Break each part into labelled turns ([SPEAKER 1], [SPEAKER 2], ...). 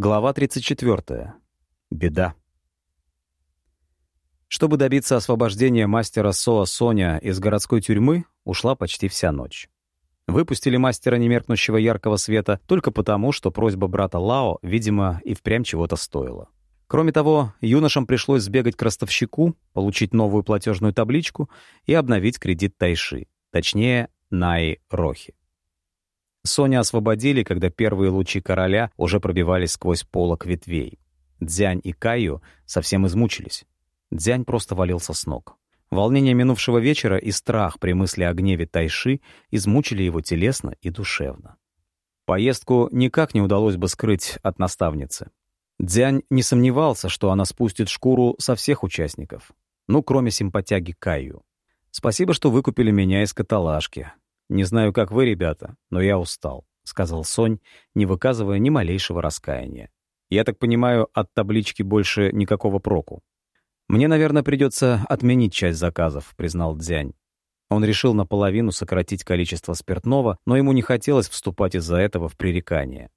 [SPEAKER 1] Глава 34. Беда. Чтобы добиться освобождения мастера Соа Соня из городской тюрьмы, ушла почти вся ночь. Выпустили мастера немеркнущего яркого света только потому, что просьба брата Лао, видимо, и впрямь чего-то стоила. Кроме того, юношам пришлось сбегать к ростовщику, получить новую платежную табличку и обновить кредит Тайши, точнее, Наи Рохи. Соня освободили, когда первые лучи короля уже пробивались сквозь полок ветвей. Дзянь и Каю совсем измучились. Дзянь просто валился с ног. Волнение минувшего вечера и страх при мысли о гневе Тайши измучили его телесно и душевно. Поездку никак не удалось бы скрыть от наставницы. Дзянь не сомневался, что она спустит шкуру со всех участников. Ну, кроме симпатяги Каю. «Спасибо, что выкупили меня из каталажки. «Не знаю, как вы, ребята, но я устал», — сказал Сонь, не выказывая ни малейшего раскаяния. «Я так понимаю, от таблички больше никакого проку». «Мне, наверное, придется отменить часть заказов», — признал Дзянь. Он решил наполовину сократить количество спиртного, но ему не хотелось вступать из-за этого в пререкание.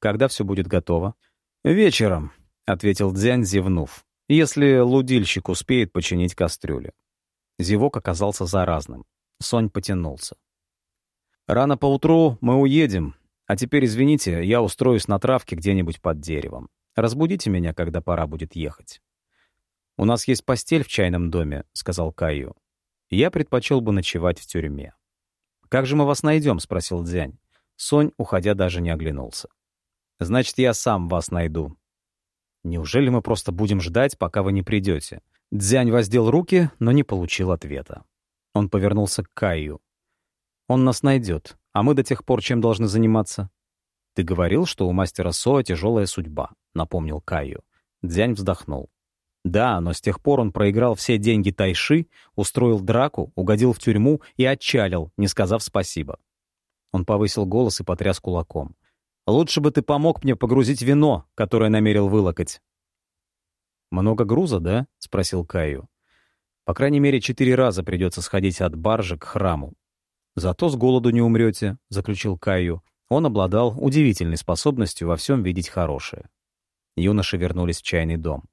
[SPEAKER 1] «Когда все будет готово?» «Вечером», — ответил Дзянь, зевнув, «если лудильщик успеет починить кастрюли». Зевок оказался заразным. Сонь потянулся. Рано поутру мы уедем. А теперь, извините, я устроюсь на травке где-нибудь под деревом. Разбудите меня, когда пора будет ехать. «У нас есть постель в чайном доме», — сказал Каю. «Я предпочел бы ночевать в тюрьме». «Как же мы вас найдем?» — спросил Дзянь. Сонь, уходя, даже не оглянулся. «Значит, я сам вас найду». «Неужели мы просто будем ждать, пока вы не придете?» Дзянь воздел руки, но не получил ответа. Он повернулся к Каю. Он нас найдет, а мы до тех пор чем должны заниматься? Ты говорил, что у мастера Соа тяжелая судьба, напомнил Каю. Дзянь вздохнул. Да, но с тех пор он проиграл все деньги Тайши, устроил драку, угодил в тюрьму и отчалил, не сказав спасибо. Он повысил голос и потряс кулаком. «Лучше бы ты помог мне погрузить вино, которое намерил вылокать». «Много груза, да?» — спросил Каю. «По крайней мере, четыре раза придется сходить от баржи к храму. «Зато с голоду не умрете», — заключил Каю. Он обладал удивительной способностью во всем видеть хорошее. Юноши вернулись в чайный дом.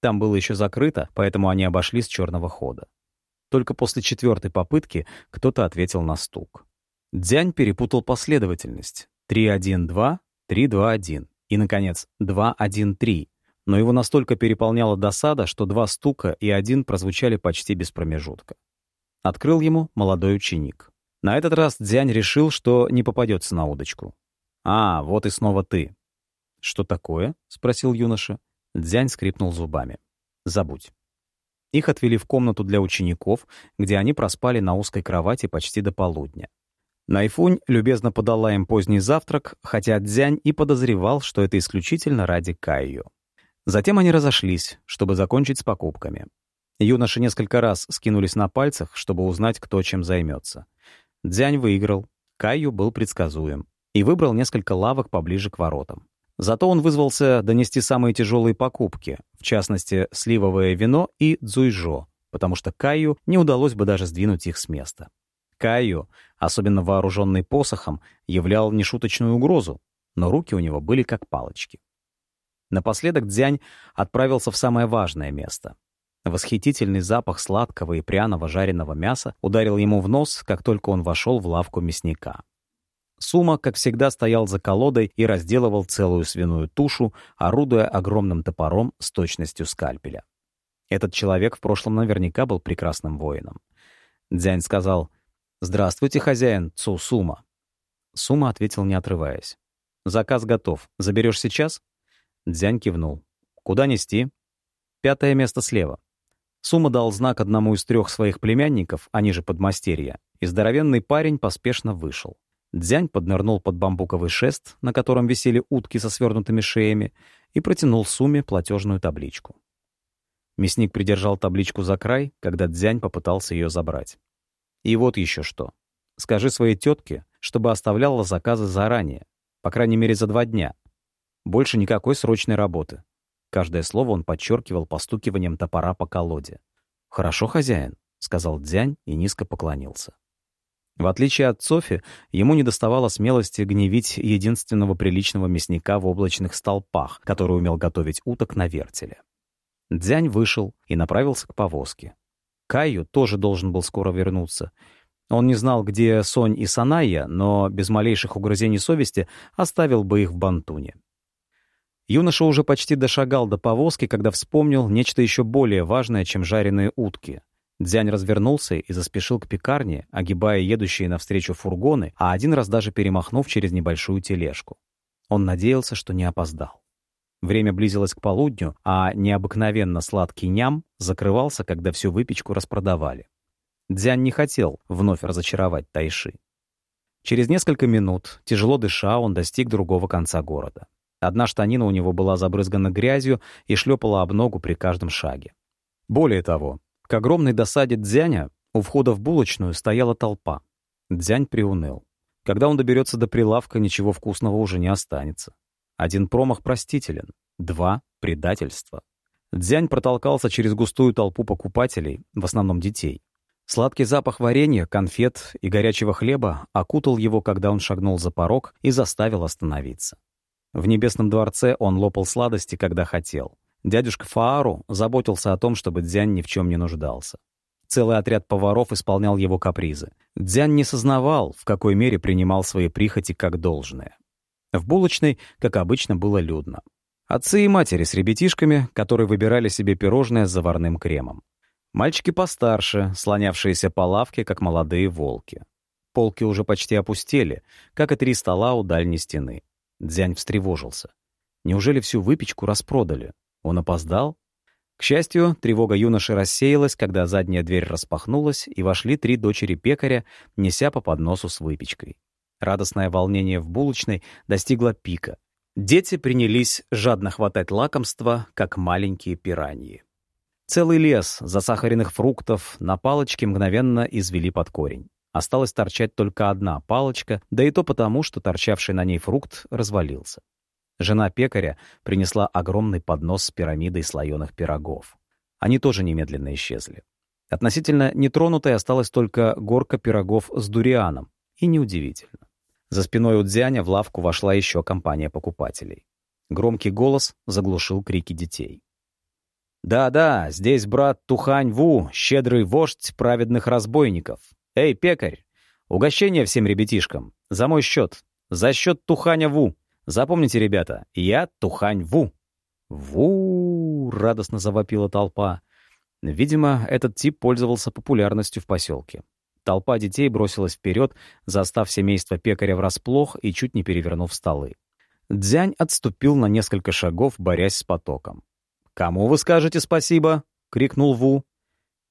[SPEAKER 1] Там было еще закрыто, поэтому они обошли с черного хода. Только после четвертой попытки кто-то ответил на стук. Дзянь перепутал последовательность. 3-1-2, 3-2-1 и, наконец, 2-1-3. Но его настолько переполняла досада, что два стука и один прозвучали почти без промежутка. Открыл ему молодой ученик. На этот раз Дзянь решил, что не попадется на удочку. «А, вот и снова ты». «Что такое?» — спросил юноша. Дзянь скрипнул зубами. «Забудь». Их отвели в комнату для учеников, где они проспали на узкой кровати почти до полудня. Найфунь любезно подала им поздний завтрак, хотя Дзянь и подозревал, что это исключительно ради Кайю. Затем они разошлись, чтобы закончить с покупками. Юноши несколько раз скинулись на пальцах, чтобы узнать, кто чем займется. Дзянь выиграл, Кайю был предсказуем и выбрал несколько лавок поближе к воротам. Зато он вызвался донести самые тяжелые покупки, в частности, сливовое вино и дзуйжо, потому что Каю не удалось бы даже сдвинуть их с места. Каю, особенно вооруженный посохом, являл нешуточную угрозу, но руки у него были как палочки. Напоследок Дзянь отправился в самое важное место Восхитительный запах сладкого и пряного жареного мяса ударил ему в нос, как только он вошел в лавку мясника. Сума, как всегда, стоял за колодой и разделывал целую свиную тушу, орудуя огромным топором с точностью скальпеля. Этот человек в прошлом наверняка был прекрасным воином. Дзянь сказал «Здравствуйте, хозяин Цу Сума». Сума ответил, не отрываясь. «Заказ готов. Заберешь сейчас?» Дзянь кивнул. «Куда нести?» «Пятое место слева». Сума дал знак одному из трех своих племянников, они же подмастерья, и здоровенный парень поспешно вышел. Дзянь поднырнул под бамбуковый шест, на котором висели утки со свернутыми шеями, и протянул Суме платежную табличку. Мясник придержал табличку за край, когда Дзянь попытался ее забрать. «И вот еще что. Скажи своей тетке, чтобы оставляла заказы заранее, по крайней мере за два дня. Больше никакой срочной работы. Каждое слово он подчеркивал постукиванием топора по колоде. «Хорошо, хозяин», — сказал Дзянь и низко поклонился. В отличие от Софи, ему не доставало смелости гневить единственного приличного мясника в облачных столпах, который умел готовить уток на вертеле. Дзянь вышел и направился к повозке. Каю тоже должен был скоро вернуться. Он не знал, где Сонь и Санайя, но без малейших угрызений совести оставил бы их в Бантуне. Юноша уже почти дошагал до повозки, когда вспомнил нечто еще более важное, чем жареные утки. Дзянь развернулся и заспешил к пекарне, огибая едущие навстречу фургоны, а один раз даже перемахнув через небольшую тележку. Он надеялся, что не опоздал. Время близилось к полудню, а необыкновенно сладкий ням закрывался, когда всю выпечку распродавали. Дзянь не хотел вновь разочаровать Тайши. Через несколько минут, тяжело дыша, он достиг другого конца города. Одна штанина у него была забрызгана грязью и шлепала об ногу при каждом шаге. Более того, к огромной досаде Дзяня у входа в булочную стояла толпа. Дзянь приуныл. Когда он доберется до прилавка, ничего вкусного уже не останется. Один промах простителен, два — предательство. Дзянь протолкался через густую толпу покупателей, в основном детей. Сладкий запах варенья, конфет и горячего хлеба окутал его, когда он шагнул за порог и заставил остановиться. В Небесном дворце он лопал сладости, когда хотел. Дядюшка Фаару заботился о том, чтобы Дзянь ни в чем не нуждался. Целый отряд поваров исполнял его капризы. Дзянь не сознавал, в какой мере принимал свои прихоти как должное. В булочной, как обычно, было людно. Отцы и матери с ребятишками, которые выбирали себе пирожное с заварным кремом. Мальчики постарше, слонявшиеся по лавке, как молодые волки. Полки уже почти опустели, как и три стола у дальней стены. Дзянь встревожился. Неужели всю выпечку распродали? Он опоздал? К счастью, тревога юноши рассеялась, когда задняя дверь распахнулась, и вошли три дочери пекаря, неся по подносу с выпечкой. Радостное волнение в булочной достигло пика. Дети принялись жадно хватать лакомства, как маленькие пираньи. Целый лес засахаренных фруктов на палочке мгновенно извели под корень. Осталась торчать только одна палочка, да и то потому, что торчавший на ней фрукт развалился. Жена пекаря принесла огромный поднос с пирамидой слоеных пирогов. Они тоже немедленно исчезли. Относительно нетронутой осталась только горка пирогов с дурианом, и неудивительно. За спиной у Дзяня в лавку вошла еще компания покупателей. Громкий голос заглушил крики детей. «Да-да, здесь брат Тухань Ву, щедрый вождь праведных разбойников. Эй, пекарь, угощение всем ребятишкам. За мой счет. За счет Туханя Ву. Запомните, ребята, я Тухань Ву». «Ву!» — радостно завопила толпа. Видимо, этот тип пользовался популярностью в поселке. Толпа детей бросилась вперед, застав семейство пекаря врасплох и чуть не перевернув столы. Дзянь отступил на несколько шагов, борясь с потоком. «Кому вы скажете спасибо?» — крикнул Ву.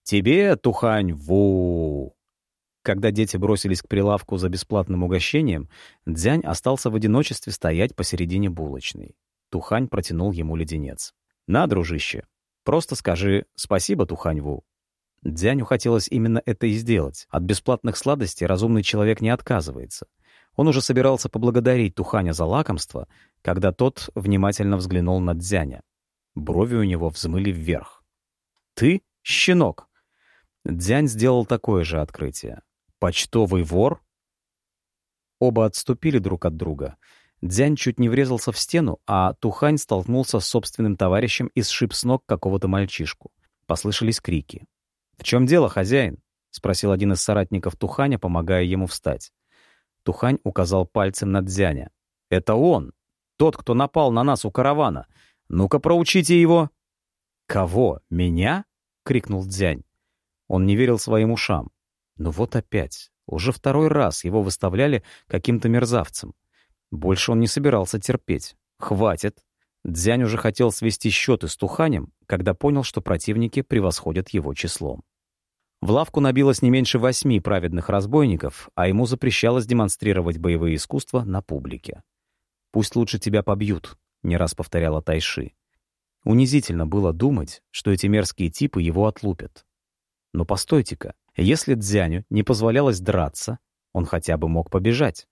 [SPEAKER 1] «Тебе, Тухань, Ву!» Когда дети бросились к прилавку за бесплатным угощением, Дзянь остался в одиночестве стоять посередине булочной. Тухань протянул ему леденец. «На, дружище, просто скажи «спасибо, Тухань Ву». Дзяню хотелось именно это и сделать. От бесплатных сладостей разумный человек не отказывается. Он уже собирался поблагодарить Туханя за лакомство, когда тот внимательно взглянул на Дзяня. Брови у него взмыли вверх. «Ты — щенок!» Дзянь сделал такое же открытие. «Почтовый вор?» Оба отступили друг от друга. Дзянь чуть не врезался в стену, а Тухань столкнулся с собственным товарищем и сшиб с ног какого-то мальчишку. Послышались крики. «В чем дело, хозяин?» — спросил один из соратников Туханя, помогая ему встать. Тухань указал пальцем на Дзяня. «Это он! Тот, кто напал на нас у каравана! Ну-ка, проучите его!» «Кого? Меня?» — крикнул Дзянь. Он не верил своим ушам. Ну вот опять. Уже второй раз его выставляли каким-то мерзавцем. Больше он не собирался терпеть. Хватит. Дзянь уже хотел свести счеты с Туханем, когда понял, что противники превосходят его числом. В лавку набилось не меньше восьми праведных разбойников, а ему запрещалось демонстрировать боевые искусства на публике. «Пусть лучше тебя побьют», — не раз повторяла Тайши. Унизительно было думать, что эти мерзкие типы его отлупят. Но постойте-ка, если Дзяню не позволялось драться, он хотя бы мог побежать.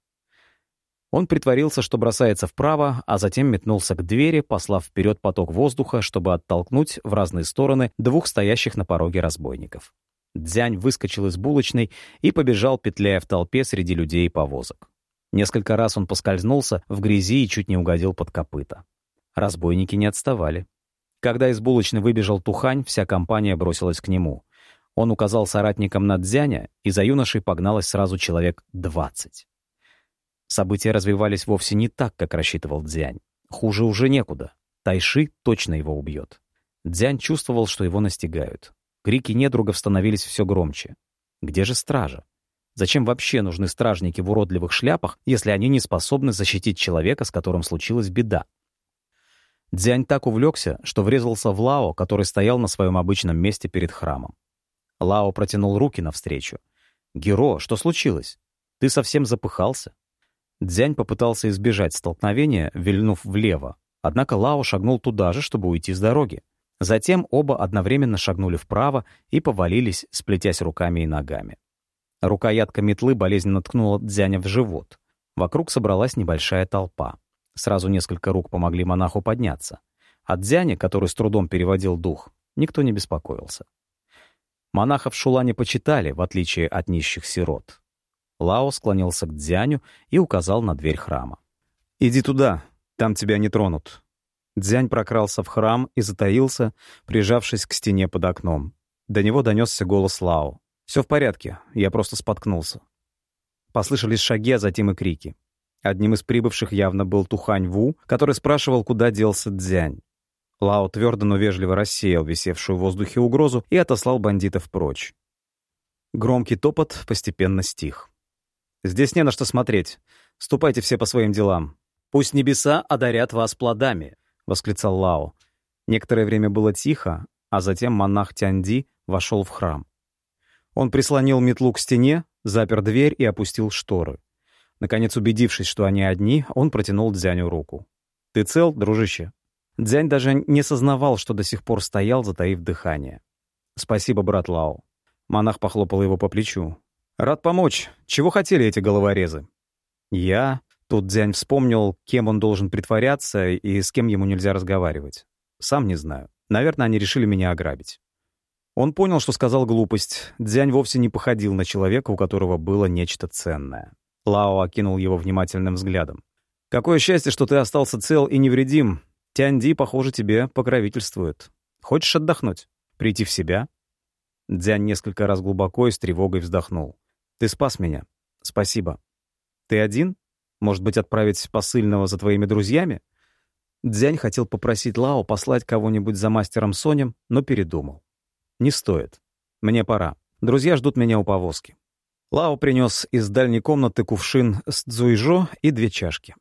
[SPEAKER 1] Он притворился, что бросается вправо, а затем метнулся к двери, послав вперед поток воздуха, чтобы оттолкнуть в разные стороны двух стоящих на пороге разбойников. Дзянь выскочил из булочной и побежал, петляя в толпе среди людей и повозок. Несколько раз он поскользнулся в грязи и чуть не угодил под копыта. Разбойники не отставали. Когда из булочной выбежал Тухань, вся компания бросилась к нему. Он указал соратникам на Дзяня, и за юношей погналось сразу человек двадцать. События развивались вовсе не так, как рассчитывал Дзянь. Хуже уже некуда. Тайши точно его убьет. Дзянь чувствовал, что его настигают. Крики недругов становились все громче. Где же стража? Зачем вообще нужны стражники в уродливых шляпах, если они не способны защитить человека, с которым случилась беда? Дзянь так увлекся, что врезался в Лао, который стоял на своем обычном месте перед храмом. Лао протянул руки навстречу. «Геро, что случилось? Ты совсем запыхался?» Дзянь попытался избежать столкновения, вильнув влево, однако Лао шагнул туда же, чтобы уйти с дороги. Затем оба одновременно шагнули вправо и повалились, сплетясь руками и ногами. Рукоятка метлы болезненно ткнула Дзяня в живот. Вокруг собралась небольшая толпа. Сразу несколько рук помогли монаху подняться. От Дзяня, который с трудом переводил дух, никто не беспокоился. Монахов в Шулане почитали, в отличие от нищих сирот. Лао склонился к Дзяню и указал на дверь храма. «Иди туда, там тебя не тронут». Дзянь прокрался в храм и затаился, прижавшись к стене под окном. До него донесся голос Лао. «Все в порядке, я просто споткнулся». Послышались шаги, а затем и крики. Одним из прибывших явно был Тухань Ву, который спрашивал, куда делся Дзянь. Лао твердо, но вежливо рассеял висевшую в воздухе угрозу и отослал бандитов прочь. Громкий топот постепенно стих. «Здесь не на что смотреть. Ступайте все по своим делам. Пусть небеса одарят вас плодами», — восклицал Лао. Некоторое время было тихо, а затем монах Тяньди вошел в храм. Он прислонил метлу к стене, запер дверь и опустил шторы. Наконец, убедившись, что они одни, он протянул Дзяню руку. «Ты цел, дружище?» Дзянь даже не сознавал, что до сих пор стоял, затаив дыхание. «Спасибо, брат Лао». Монах похлопал его по плечу. «Рад помочь. Чего хотели эти головорезы?» «Я...» Тут Дзянь вспомнил, кем он должен притворяться и с кем ему нельзя разговаривать. «Сам не знаю. Наверное, они решили меня ограбить». Он понял, что сказал глупость. Дзянь вовсе не походил на человека, у которого было нечто ценное. Лао окинул его внимательным взглядом. «Какое счастье, что ты остался цел и невредим. Тяньди, похоже, тебе покровительствует. Хочешь отдохнуть? Прийти в себя?» Дзянь несколько раз глубоко и с тревогой вздохнул. «Ты спас меня. Спасибо. Ты один? Может быть, отправить посыльного за твоими друзьями?» Дзянь хотел попросить Лао послать кого-нибудь за мастером Сонем, но передумал. «Не стоит. Мне пора. Друзья ждут меня у повозки». Лао принес из дальней комнаты кувшин с дзуйжо и две чашки.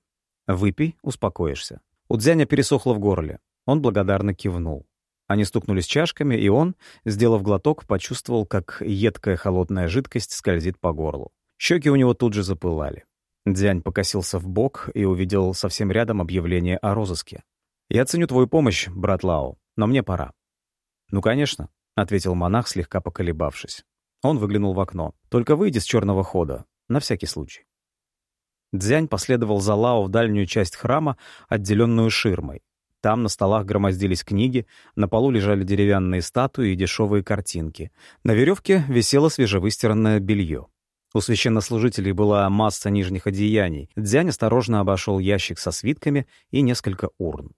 [SPEAKER 1] «Выпей, успокоишься. У Дзяня пересохло в горле. Он благодарно кивнул. Они стукнулись чашками, и он, сделав глоток, почувствовал, как едкая холодная жидкость скользит по горлу. Щеки у него тут же запылали. Дзянь покосился в бок и увидел совсем рядом объявление о розыске. «Я ценю твою помощь, брат Лао, но мне пора». «Ну, конечно», — ответил монах, слегка поколебавшись. Он выглянул в окно. «Только выйди с черного хода, на всякий случай». Дзянь последовал за Лао в дальнюю часть храма, отделенную ширмой. Там на столах громоздились книги, на полу лежали деревянные статуи и дешевые картинки. На веревке висело свежевыстиранное белье. У священнослужителей была масса нижних одеяний. Дзянь осторожно обошел ящик со свитками и несколько урн.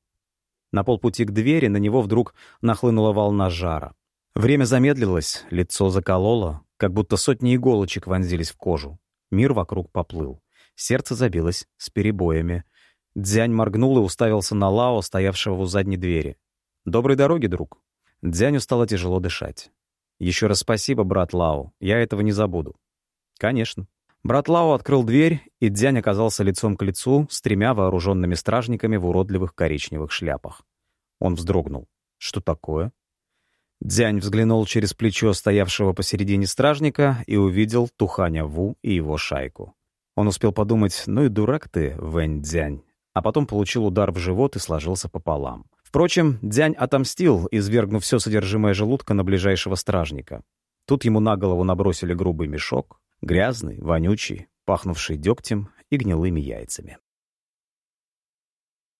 [SPEAKER 1] На полпути к двери на него вдруг нахлынула волна жара. Время замедлилось, лицо закололо, как будто сотни иголочек вонзились в кожу. Мир вокруг поплыл. Сердце забилось с перебоями. Дзянь моргнул и уставился на Лао, стоявшего у задней двери. «Доброй дороги, друг». Дзяню стало тяжело дышать. «Еще раз спасибо, брат Лао. Я этого не забуду». «Конечно». Брат Лао открыл дверь, и Дзянь оказался лицом к лицу с тремя вооруженными стражниками в уродливых коричневых шляпах. Он вздрогнул. «Что такое?» Дзянь взглянул через плечо стоявшего посередине стражника и увидел Туханя Ву и его шайку. Он успел подумать, ну и дурак ты, Вэнь Дзянь, а потом получил удар в живот и сложился пополам. Впрочем, Дзянь отомстил, извергнув все содержимое желудка на ближайшего стражника. Тут ему на голову набросили грубый мешок, грязный, вонючий, пахнувший дегтем и гнилыми яйцами.